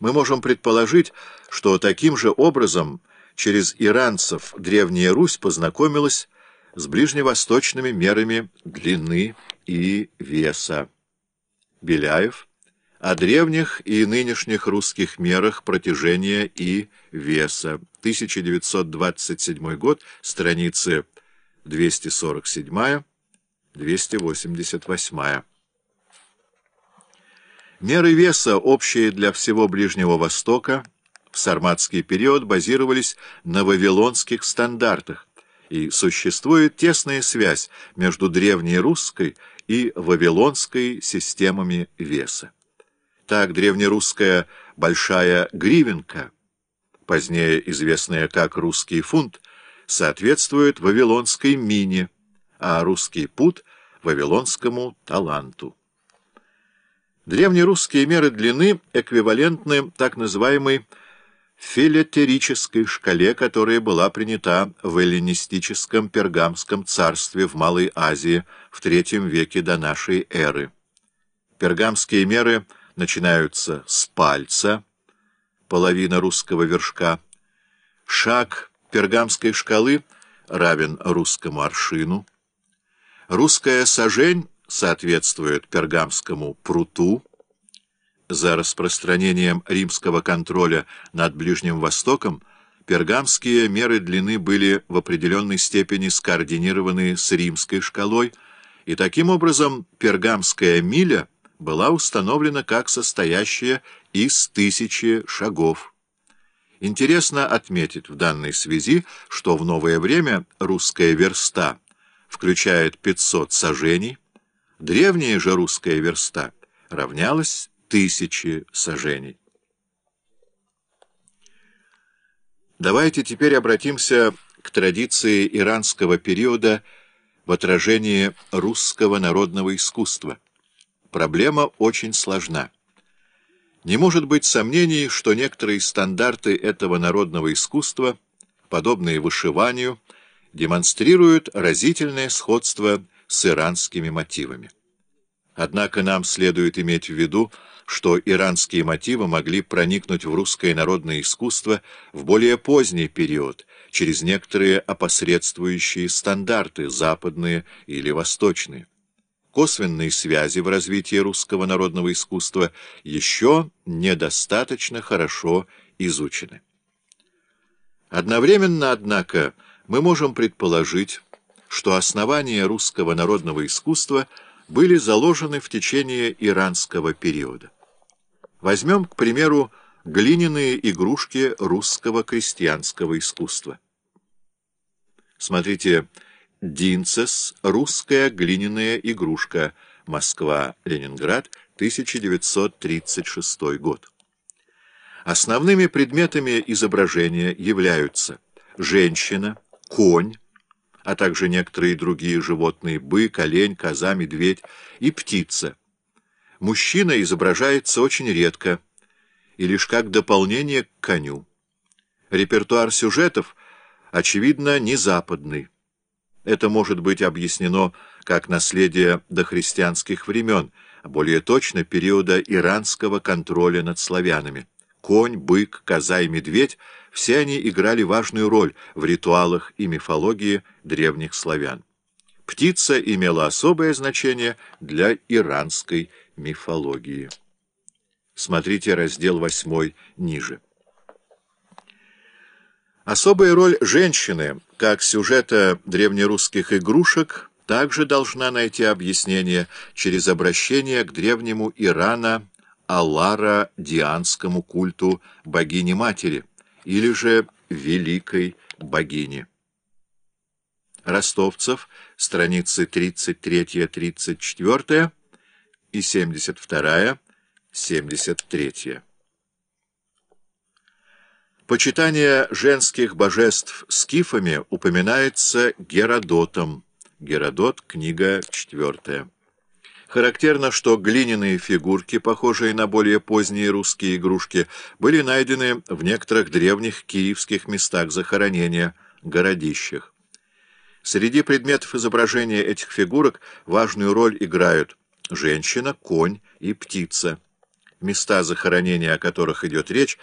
Мы можем предположить, что таким же образом через иранцев Древняя Русь познакомилась с ближневосточными мерами длины и веса. Беляев о древних и нынешних русских мерах протяжения и веса. 1927 год, страницы 247-288. Меры веса, общие для всего Ближнего Востока, в сарматский период базировались на вавилонских стандартах, и существует тесная связь между древнерусской и вавилонской системами веса. Так древнерусская «большая гривенка», позднее известная как русский фунт, соответствует вавилонской мине, а русский пут — вавилонскому таланту. Древнерусские меры длины эквивалентны так называемой филетерической шкале, которая была принята в эллинистическом Пергамском царстве в Малой Азии в III веке до нашей эры. Пергамские меры начинаются с пальца, половина русского вершка. Шаг пергамской шкалы равен русскому аршину. Русская сажень соответствует пергамскому пруту. За распространением римского контроля над Ближним Востоком пергамские меры длины были в определенной степени скоординированы с римской шкалой, и таким образом пергамская миля была установлена как состоящая из тысячи шагов. Интересно отметить в данной связи, что в новое время русская верста включает 500 сажений, Древняя же русская верста равнялась тысяче сажений. Давайте теперь обратимся к традиции иранского периода в отражении русского народного искусства. Проблема очень сложна. Не может быть сомнений, что некоторые стандарты этого народного искусства, подобные вышиванию, демонстрируют разительное сходство с иранскими мотивами. Однако нам следует иметь в виду, что иранские мотивы могли проникнуть в русское народное искусство в более поздний период, через некоторые опосредствующие стандарты, западные или восточные. Косвенные связи в развитии русского народного искусства еще недостаточно хорошо изучены. Одновременно, однако, мы можем предположить, что основания русского народного искусства были заложены в течение иранского периода. Возьмем, к примеру, глиняные игрушки русского крестьянского искусства. Смотрите, Динцес, русская глиняная игрушка, Москва, Ленинград, 1936 год. Основными предметами изображения являются женщина, конь, а также некоторые другие животные – бык, олень, коза, медведь и птица. Мужчина изображается очень редко и лишь как дополнение к коню. Репертуар сюжетов, очевидно, не западный. Это может быть объяснено как наследие дохристианских времен, более точно периода иранского контроля над славянами. Конь, бык, коза и медведь – все они играли важную роль в ритуалах и мифологии древних славян. Птица имела особое значение для иранской мифологии. Смотрите раздел 8 ниже. Особая роль женщины, как сюжета древнерусских игрушек, также должна найти объяснение через обращение к древнему Ирана Аллара-дианскому культу богини-матери, или же великой богини. Ростовцев, страницы 33-34 и 72-73. Почитание женских божеств скифами упоминается Геродотом. Геродот, книга 4. Характерно, что глиняные фигурки, похожие на более поздние русские игрушки, были найдены в некоторых древних киевских местах захоронения, городищах. Среди предметов изображения этих фигурок важную роль играют женщина, конь и птица. места захоронения, о которых идет речь,